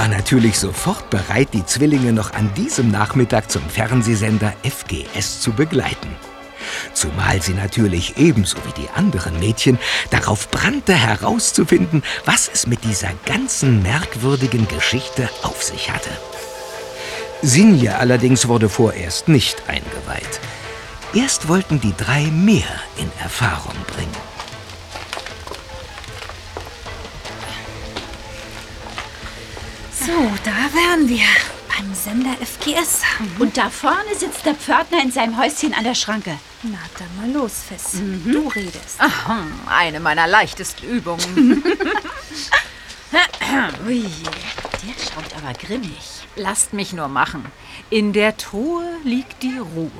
War natürlich sofort bereit, die Zwillinge noch an diesem Nachmittag zum Fernsehsender FGS zu begleiten. Zumal sie natürlich ebenso wie die anderen Mädchen darauf brannte herauszufinden, was es mit dieser ganzen merkwürdigen Geschichte auf sich hatte. Sinje allerdings wurde vorerst nicht eingeweiht. Erst wollten die drei mehr in Erfahrung bringen. So, da wären wir. Beim Sender FGS. Und da vorne sitzt der Pförtner in seinem Häuschen an der Schranke. Na, dann mal los, Fiss. Du redest. Aha, eine meiner leichtesten Übungen. Ui. Der schaut aber grimmig. Lasst mich nur machen. In der Truhe liegt die Ruhe.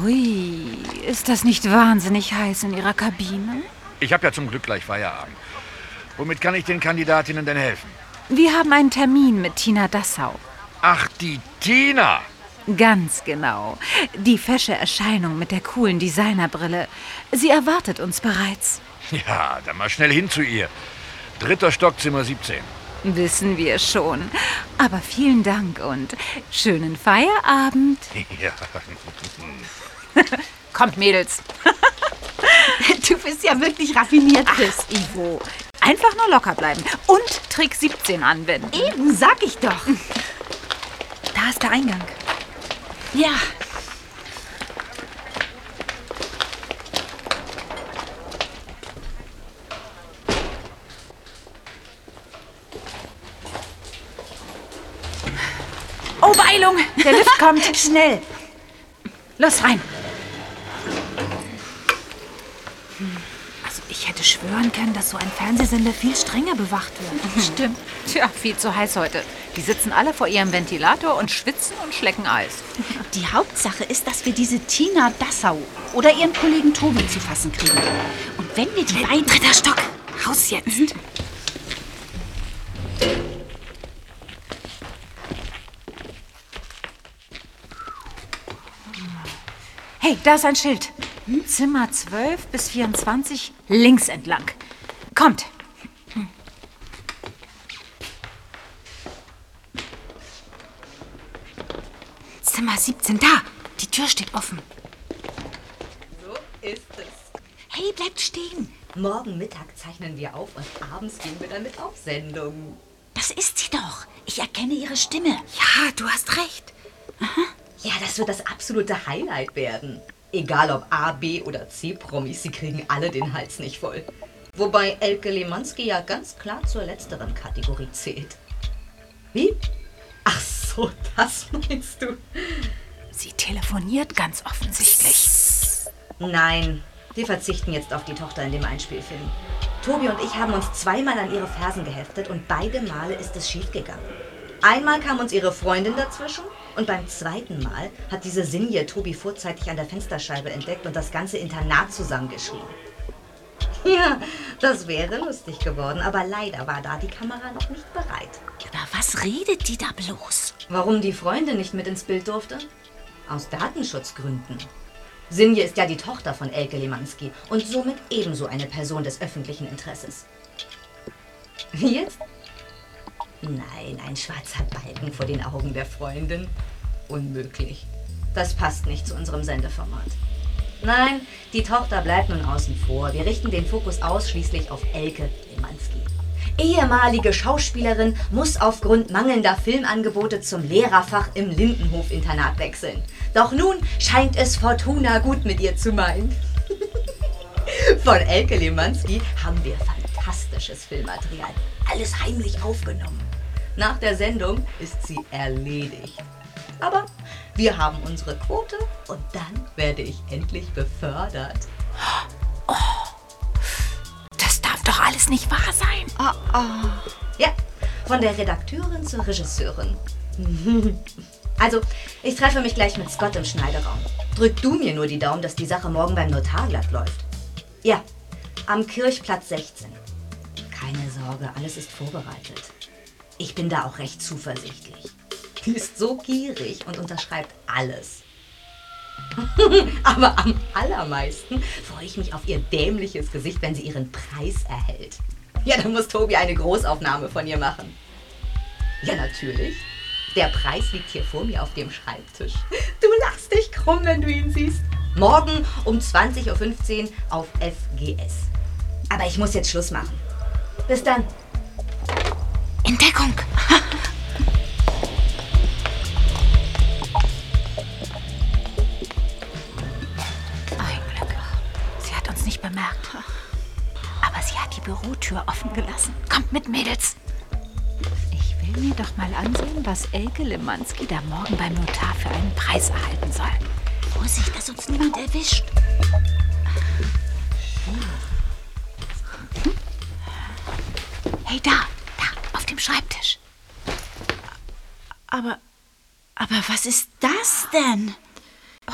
Hui, ist das nicht wahnsinnig heiß in Ihrer Kabine? Ich habe ja zum Glück gleich Feierabend. Womit kann ich den Kandidatinnen denn helfen? Wir haben einen Termin mit Tina Dassau. Ach, die Tina! Ganz genau. Die fesche Erscheinung mit der coolen Designerbrille. Sie erwartet uns bereits. Ja, dann mal schnell hin zu ihr. Dritter Stock, Zimmer 17. Wissen wir schon. Aber vielen Dank und schönen Feierabend. Ja. Kommt, Mädels. Du bist ja wirklich raffiniert, Fiss. Ivo. Einfach nur locker bleiben und Trick 17 anwenden. Eben, sag ich doch. Da ist der Eingang. Ja. Oh, Beeilung! Der Lift kommt. Schnell. Los rein. Also ich hätte schwören können, dass so ein Fernsehsender viel strenger bewacht wird. Stimmt. Tja, viel zu heiß heute. Die sitzen alle vor ihrem Ventilator und schwitzen und schlecken Eis. Die Hauptsache ist, dass wir diese Tina Dassau oder ihren Kollegen Tobi zu fassen kriegen. Und wenn wir die beiden... Dritter Stock. Raus jetzt. Hey, da ist ein Schild. Zimmer 12 bis 24 links entlang. Kommt. Zimmer 17, da. Die Tür steht offen. So ist es. Hey, bleibt stehen. Morgen Mittag zeichnen wir auf und abends gehen wir dann mit auf Sendung. Das ist sie doch. Ich erkenne ihre Stimme. Ja, du hast recht. Ja, das wird das absolute Highlight werden. Egal ob A, B oder C-Promis, sie kriegen alle den Hals nicht voll. Wobei Elke Lemanski ja ganz klar zur letzteren Kategorie zählt. Wie? Ach so, das meinst du? Sie telefoniert ganz offensichtlich. Nein, wir verzichten jetzt auf die Tochter in dem Einspielfilm. Tobi und ich haben uns zweimal an ihre Fersen geheftet und beide Male ist es schiefgegangen. Einmal kam uns ihre Freundin dazwischen und beim zweiten Mal hat diese Sinje Tobi vorzeitig an der Fensterscheibe entdeckt und das ganze Internat zusammengeschrien. Ja, das wäre lustig geworden, aber leider war da die Kamera noch nicht bereit. Über was redet die da bloß? Warum die Freundin nicht mit ins Bild durfte? Aus Datenschutzgründen. Sinje ist ja die Tochter von Elke Lemanski und somit ebenso eine Person des öffentlichen Interesses. Wie jetzt? Nein, ein schwarzer Balken vor den Augen der Freundin. Unmöglich. Das passt nicht zu unserem Sendeformat. Nein, die Tochter bleibt nun außen vor. Wir richten den Fokus ausschließlich auf Elke Lemanski. Ehemalige Schauspielerin muss aufgrund mangelnder Filmangebote zum Lehrerfach im Lindenhof-Internat wechseln. Doch nun scheint es Fortuna gut mit ihr zu meinen. Von Elke Lemanski haben wir fantastisches Filmmaterial. Alles heimlich aufgenommen. Nach der Sendung ist sie erledigt. Aber wir haben unsere Quote und dann werde ich endlich befördert. Das darf doch alles nicht wahr sein. Oh, Ja, von der Redakteurin zur Regisseurin. Also, ich treffe mich gleich mit Scott im Schneideraum. Drück du mir nur die Daumen, dass die Sache morgen beim Notar glatt läuft. Ja, am Kirchplatz 16. Keine Sorge, alles ist vorbereitet. Ich bin da auch recht zuversichtlich. Die ist so gierig und unterschreibt alles. Aber am allermeisten freue ich mich auf ihr dämliches Gesicht, wenn sie ihren Preis erhält. Ja, dann muss Tobi eine Großaufnahme von ihr machen. Ja, natürlich. Der Preis liegt hier vor mir auf dem Schreibtisch. Du lachst dich krumm, wenn du ihn siehst. Morgen um 20.15 Uhr auf FGS. Aber ich muss jetzt Schluss machen. Bis dann. Entdeckung. Ein Glück. Sie hat uns nicht bemerkt. Aber sie hat die Bürotür offen gelassen. Kommt mit, Mädels. Ich will mir doch mal ansehen, was Elke Lemanski da morgen beim Notar für einen Preis erhalten soll. Vorsicht, dass uns niemand erwischt. Hey, da, da, auf dem Schreibtisch. Aber, aber was ist das denn?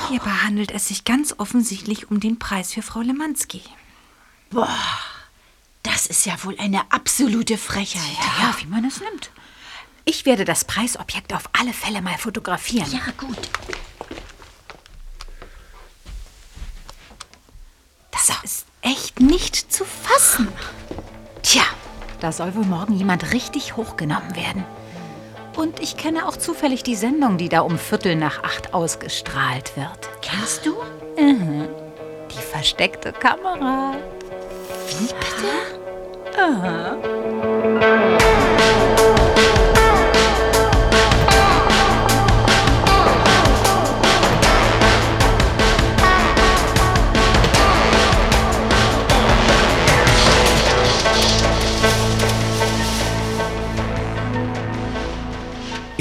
Hierbei handelt es sich ganz offensichtlich um den Preis für Frau Lemanski. Boah, das ist ja wohl eine absolute Frechheit. Ja, wie man es nimmt. Ich werde das Preisobjekt auf alle Fälle mal fotografieren. Ja, gut. Das ist echt nicht zu fassen. Tja, da soll wohl morgen jemand richtig hochgenommen werden. Und ich kenne auch zufällig die Sendung, die da um Viertel nach acht ausgestrahlt wird. Kennst du? Mhm. Die versteckte Kamera. Wie bitte? Aha.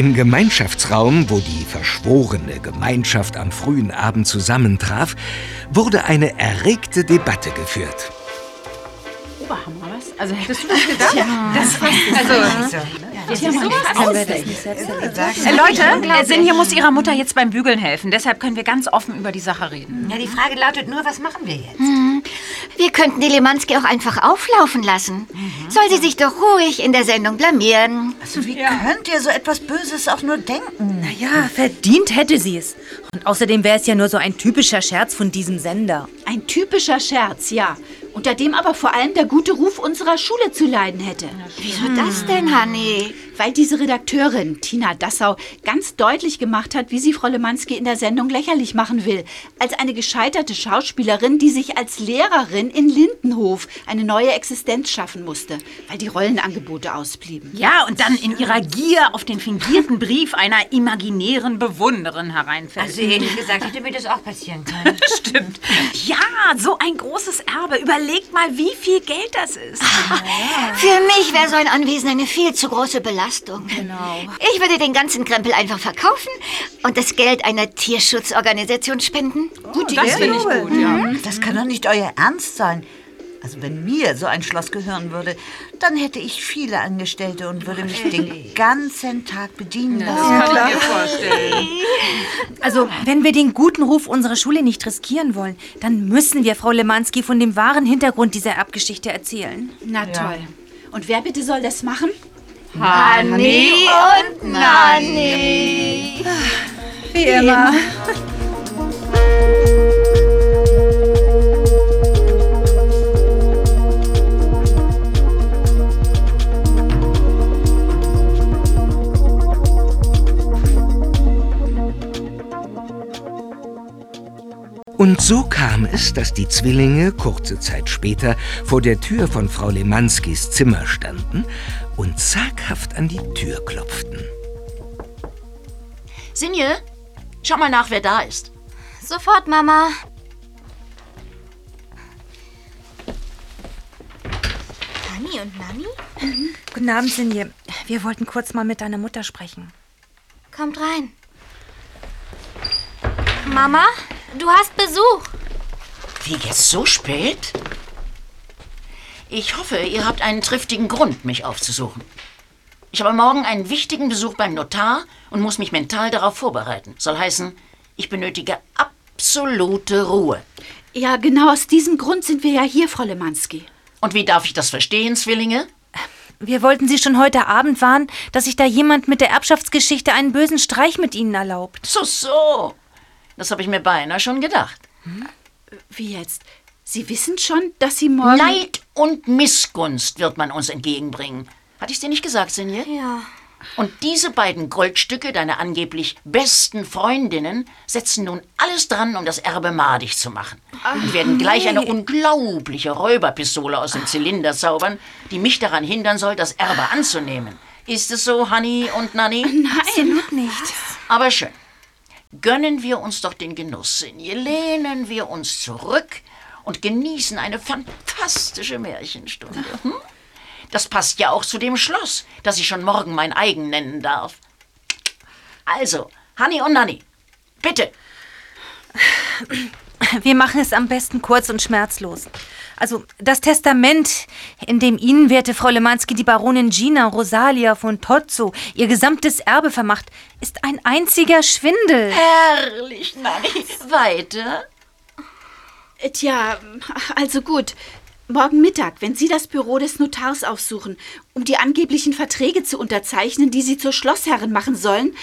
Im Gemeinschaftsraum, wo die verschworene Gemeinschaft am frühen Abend zusammentraf, wurde eine erregte Debatte geführt. Oberhammer, was? Also hättest du das gedacht? Ja, das das also, also, ja, ja, also, äh, Leute, Sinje muss ihrer Mutter jetzt beim Bügeln helfen. Deshalb können wir ganz offen über die Sache reden. Ja, die Frage lautet nur, was machen wir jetzt? Hm. Wir könnten die Lemanski auch einfach auflaufen lassen. Soll sie sich doch ruhig in der Sendung blamieren. Also, wie könnt ihr so etwas Böses auch nur denken? Ja, verdient hätte sie es. Und außerdem wäre es ja nur so ein typischer Scherz von diesem Sender. Ein typischer Scherz, ja. Unter dem aber vor allem der gute Ruf unserer Schule zu leiden hätte. Wieso das denn, Hanni? weil diese Redakteurin, Tina Dassau, ganz deutlich gemacht hat, wie sie Frau Lemanski in der Sendung lächerlich machen will. Als eine gescheiterte Schauspielerin, die sich als Lehrerin in Lindenhof eine neue Existenz schaffen musste, weil die Rollenangebote ausblieben. Ja, und dann in ihrer Gier auf den fingierten Brief einer imaginären Bewunderin hereinfällt. Also ehrlich gesagt, hätte mir das auch passieren können. Stimmt. Ja, so ein großes Erbe. Überlegt mal, wie viel Geld das ist. Für mich wäre so ein Anwesen eine viel zu große Belastung. Genau. Ich würde den ganzen Krempel einfach verkaufen und das Geld einer Tierschutzorganisation spenden. Gute das Idee. finde ich gut, ja. Mhm. Das kann doch nicht euer Ernst sein. Also wenn mir so ein Schloss gehören würde, dann hätte ich viele Angestellte und würde mich den ganzen Tag bedienen lassen. kann ich mir vorstellen. Also, wenn wir den guten Ruf unserer Schule nicht riskieren wollen, dann müssen wir Frau Lemanski von dem wahren Hintergrund dieser Erbgeschichte erzählen. Na toll. Und wer bitte soll das machen? Hanni und Nanni. Wie immer. Und so kam es, dass die Zwillinge kurze Zeit später vor der Tür von Frau Lemanskis Zimmer standen und zaghaft an die Tür klopften. Sinje, schau mal nach, wer da ist. Sofort, Mama. Nanni und Nanni? Guten Abend, Sinje. Wir wollten kurz mal mit deiner Mutter sprechen. Kommt rein. Mama, du hast Besuch. Wie jetzt so spät? Ich hoffe, ihr habt einen triftigen Grund, mich aufzusuchen. Ich habe morgen einen wichtigen Besuch beim Notar und muss mich mental darauf vorbereiten. Soll heißen, ich benötige absolute Ruhe. Ja, genau aus diesem Grund sind wir ja hier, Frau Lemanski. Und wie darf ich das verstehen, Zwillinge? Wir wollten Sie schon heute Abend warnen, dass sich da jemand mit der Erbschaftsgeschichte einen bösen Streich mit Ihnen erlaubt. So, so. Das habe ich mir beinahe schon gedacht. Wie jetzt? Sie wissen schon, dass Sie morgen... Neid und Missgunst wird man uns entgegenbringen. Hatte ich dir nicht gesagt, Sinje? Ja. Und diese beiden Goldstücke, deine angeblich besten Freundinnen, setzen nun alles dran, um das Erbe madig zu machen. und werden gleich eine unglaubliche Räuberpistole aus dem Zylinder zaubern, die mich daran hindern soll, das Erbe anzunehmen. Ist es so, Honey und Nanny? Nein, absolut nicht. Aber schön. Gönnen wir uns doch den Genuss, Sinje. Lehnen wir uns zurück und genießen eine fantastische Märchenstunde. Hm? Das passt ja auch zu dem Schloss, das ich schon morgen mein eigen nennen darf. Also, Hanni und Nanni, bitte. Wir machen es am besten kurz und schmerzlos. Also das Testament, in dem Ihnen, werte Frau Lemanski, die Baronin Gina Rosalia von Tozzo ihr gesamtes Erbe vermacht, ist ein einziger Schwindel. Herrlich, Nanni. Weiter. Tja, also gut. Morgen Mittag, wenn Sie das Büro des Notars aufsuchen, um die angeblichen Verträge zu unterzeichnen, die Sie zur Schlossherrin machen sollen,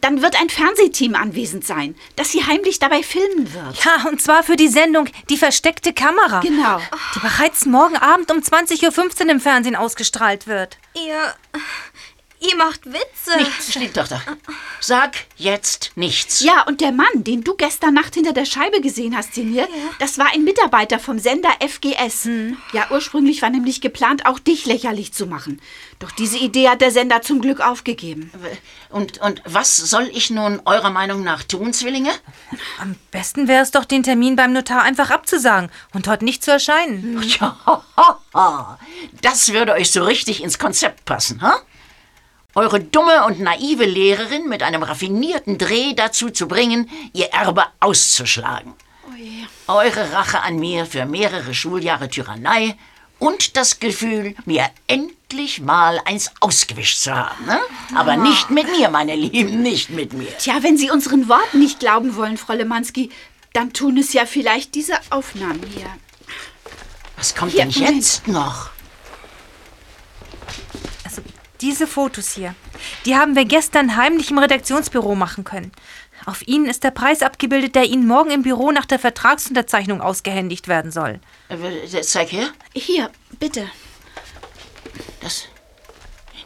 dann wird ein Fernsehteam anwesend sein, das Sie heimlich dabei filmen wird. Ja, und zwar für die Sendung Die versteckte Kamera. Genau. Die bereits morgen Abend um 20.15 Uhr im Fernsehen ausgestrahlt wird. Ihr. Ihr macht Witze. Nichts, Stieftochter. Sag jetzt nichts. Ja, und der Mann, den du gestern Nacht hinter der Scheibe gesehen hast, Sinje, das war ein Mitarbeiter vom Sender FGS. Ja, ursprünglich war nämlich geplant, auch dich lächerlich zu machen. Doch diese Idee hat der Sender zum Glück aufgegeben. Und, und was soll ich nun eurer Meinung nach tun, Zwillinge? Am besten wäre es doch, den Termin beim Notar einfach abzusagen und dort nicht zu erscheinen. Ja, das würde euch so richtig ins Konzept passen, ha? Eure dumme und naive Lehrerin mit einem raffinierten Dreh dazu zu bringen, ihr Erbe auszuschlagen. Eure Rache an mir für mehrere Schuljahre Tyrannei und das Gefühl, mir endlich mal eins ausgewischt zu haben. Ne? Aber nicht mit mir, meine Lieben, nicht mit mir. Tja, wenn Sie unseren Worten nicht glauben wollen, Frau Lemanski, dann tun es ja vielleicht diese Aufnahmen hier. Was kommt Hier, denn Moment. jetzt noch? Diese Fotos hier, die haben wir gestern heimlich im Redaktionsbüro machen können. Auf ihnen ist der Preis abgebildet, der Ihnen morgen im Büro nach der Vertragsunterzeichnung ausgehändigt werden soll. Äh, Zeig her. Hier, bitte. Das.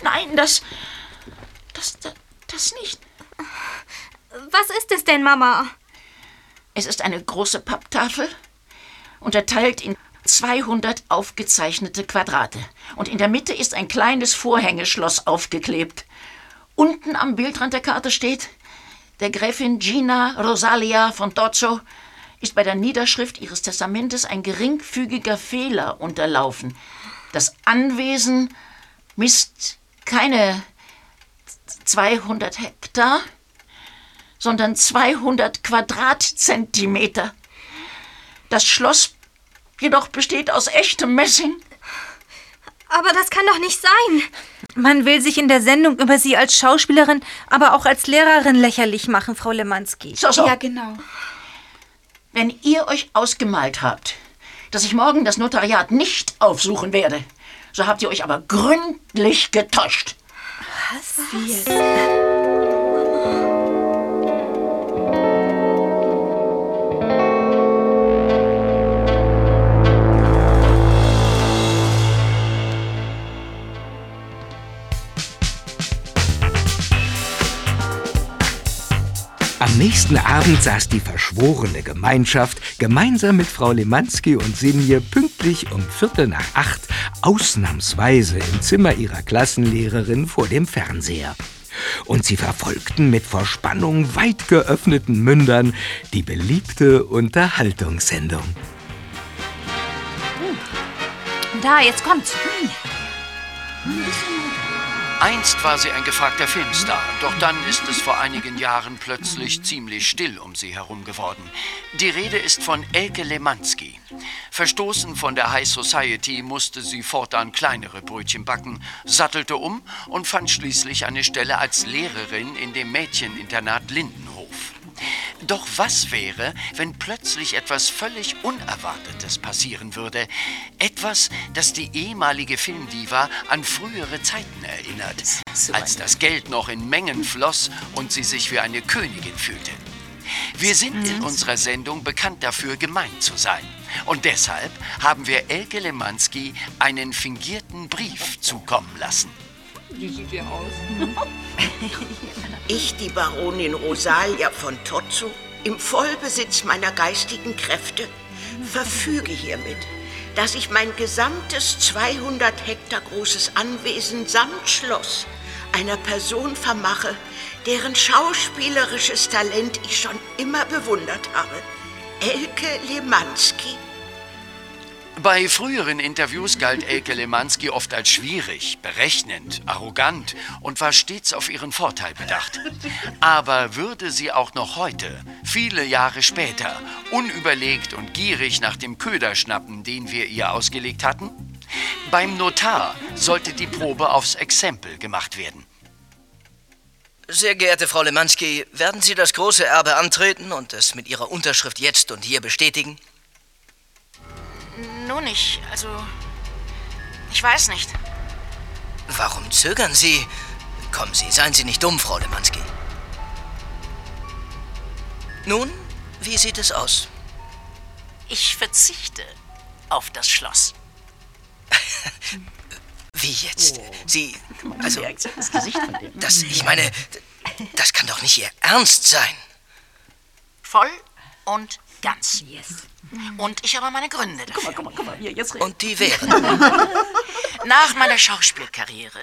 Nein, das. Das, das, das nicht. Was ist es denn, Mama? Es ist eine große Papptafel, unterteilt in 200 aufgezeichnete Quadrate. Und in der Mitte ist ein kleines Vorhängeschloss aufgeklebt. Unten am Bildrand der Karte steht, der Gräfin Gina Rosalia von Dozzo ist bei der Niederschrift ihres Testamentes ein geringfügiger Fehler unterlaufen. Das Anwesen misst keine 200 Hektar, sondern 200 Quadratzentimeter. Das Schloss jedoch besteht aus echtem Messing. Aber das kann doch nicht sein. Man will sich in der Sendung über Sie als Schauspielerin, aber auch als Lehrerin lächerlich machen, Frau Lemanski. So, so. Ja, genau. Wenn ihr euch ausgemalt habt, dass ich morgen das Notariat nicht aufsuchen werde, so habt ihr euch aber gründlich getäuscht. Was? Wie Am nächsten Abend saß die verschworene Gemeinschaft gemeinsam mit Frau Lemanski und Sinje pünktlich um Viertel nach acht ausnahmsweise im Zimmer ihrer Klassenlehrerin vor dem Fernseher. Und sie verfolgten mit vor Spannung weit geöffneten Mündern die beliebte Unterhaltungssendung. Da, jetzt kommt's. Einst war sie ein gefragter Filmstar, doch dann ist es vor einigen Jahren plötzlich ziemlich still um sie herum geworden. Die Rede ist von Elke Lemanski. Verstoßen von der High Society musste sie fortan kleinere Brötchen backen, sattelte um und fand schließlich eine Stelle als Lehrerin in dem Mädcheninternat Lindenhof. Doch was wäre, wenn plötzlich etwas völlig Unerwartetes passieren würde? Etwas, das die ehemalige Filmdiva an frühere Zeiten erinnert, als das Geld noch in Mengen floss und sie sich wie eine Königin fühlte. Wir sind in unserer Sendung bekannt dafür, gemein zu sein. Und deshalb haben wir Elke Lemanski einen fingierten Brief zukommen lassen. Wie sieht ihr aus? Ich, die Baronin Rosalia von Tozzo, im Vollbesitz meiner geistigen Kräfte, verfüge hiermit, dass ich mein gesamtes 200 Hektar großes Anwesen samt Schloss einer Person vermache, deren schauspielerisches Talent ich schon immer bewundert habe. Elke Lemanski. Bei früheren Interviews galt Elke Lemanski oft als schwierig, berechnend, arrogant und war stets auf ihren Vorteil bedacht. Aber würde sie auch noch heute, viele Jahre später, unüberlegt und gierig nach dem Köder schnappen, den wir ihr ausgelegt hatten? Beim Notar sollte die Probe aufs Exempel gemacht werden. Sehr geehrte Frau Lemanski, werden Sie das große Erbe antreten und es mit Ihrer Unterschrift jetzt und hier bestätigen? Nun nicht, also. Ich weiß nicht. Warum zögern Sie? Kommen Sie, seien Sie nicht dumm, Frau Lemanski. Nun, wie sieht es aus? Ich verzichte auf das Schloss. Wie jetzt? Sie. Also. Das Gesicht von dem. Das, ich meine, das kann doch nicht Ihr Ernst sein. Voll und ganz. Und ich habe meine Gründe dafür. Und die wären. Nach meiner Schauspielkarriere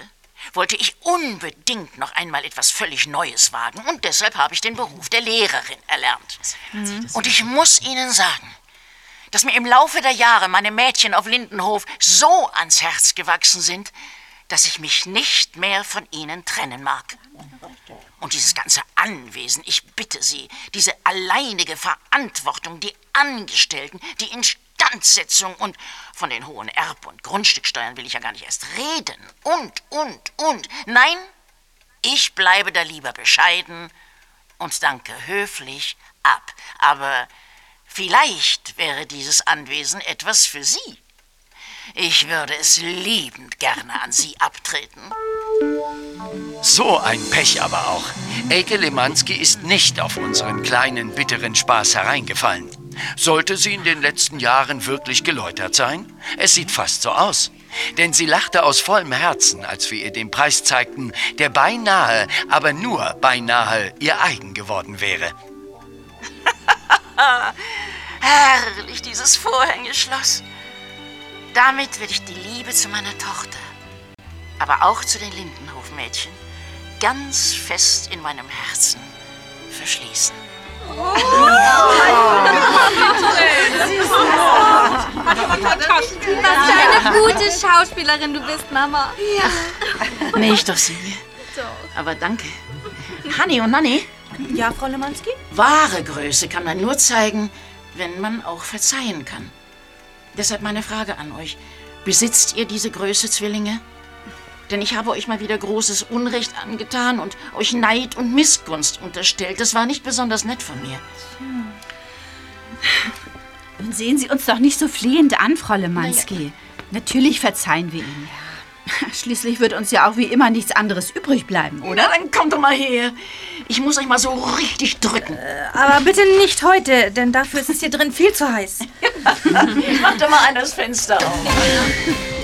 wollte ich unbedingt noch einmal etwas völlig Neues wagen und deshalb habe ich den Beruf der Lehrerin erlernt. Und ich muss Ihnen sagen, dass mir im Laufe der Jahre meine Mädchen auf Lindenhof so ans Herz gewachsen sind, dass ich mich nicht mehr von ihnen trennen mag. Und dieses ganze Anwesen, ich bitte Sie, diese alleinige Verantwortung, die Angestellten, die Instandsetzung und von den hohen Erb- und Grundstücksteuern will ich ja gar nicht erst reden. Und, und, und. Nein, ich bleibe da lieber bescheiden und danke höflich ab. Aber vielleicht wäre dieses Anwesen etwas für Sie. Ich würde es liebend gerne an Sie abtreten. So ein Pech aber auch. Elke Lemanski ist nicht auf unseren kleinen, bitteren Spaß hereingefallen. Sollte sie in den letzten Jahren wirklich geläutert sein? Es sieht fast so aus. Denn sie lachte aus vollem Herzen, als wir ihr den Preis zeigten, der beinahe, aber nur beinahe ihr eigen geworden wäre. Herrlich, dieses Vorhängeschloss. Damit will ich die Liebe zu meiner Tochter, aber auch zu den Lindenhofmädchen, ganz fest in meinem Herzen verschließen. Was für eine gute Schauspielerin du bist, Mama. Ja. Nicht auf sie. Aber danke. Hanni und Nanni? Ja, Frau Lemanski? Wahre Größe kann man nur zeigen, wenn man auch verzeihen kann. Deshalb meine Frage an euch. Besitzt ihr diese Größe, Zwillinge? Denn ich habe euch mal wieder großes Unrecht angetan und euch Neid und Missgunst unterstellt. Das war nicht besonders nett von mir. Nun sehen Sie uns doch nicht so flehend an, Frau Lemanski. Natürlich verzeihen wir Ihnen. Schließlich wird uns ja auch wie immer nichts anderes übrig bleiben, oder? Na, dann kommt doch mal her. Ich muss euch mal so richtig drücken. Aber bitte nicht heute, denn dafür ist es hier drin viel zu heiß. Mach doch mal einer das Fenster auf.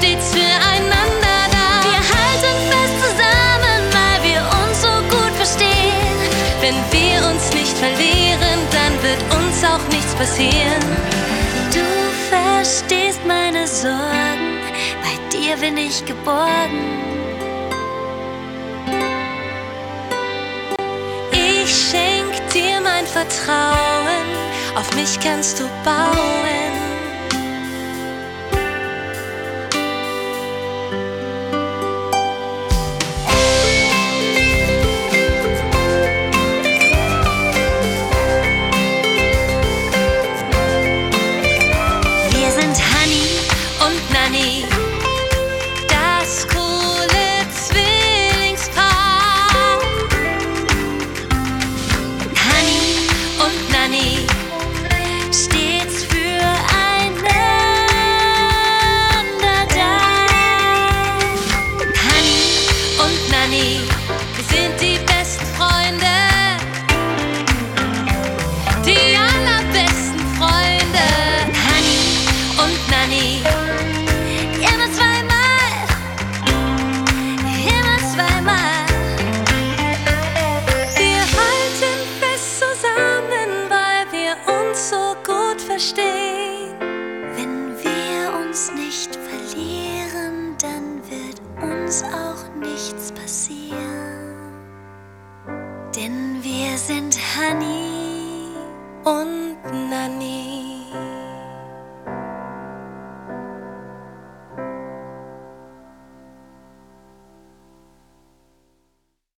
Stets füreinander da. Wir halten fest zusammen, weil wir uns so gut verstehen. Wenn wir uns nicht verlieren, dann wird uns auch nichts passieren. Du verstehst meine Sorgen, bei dir bin ich geborgen. Ich schenk dir mein Vertrauen, auf mich kannst du bauen.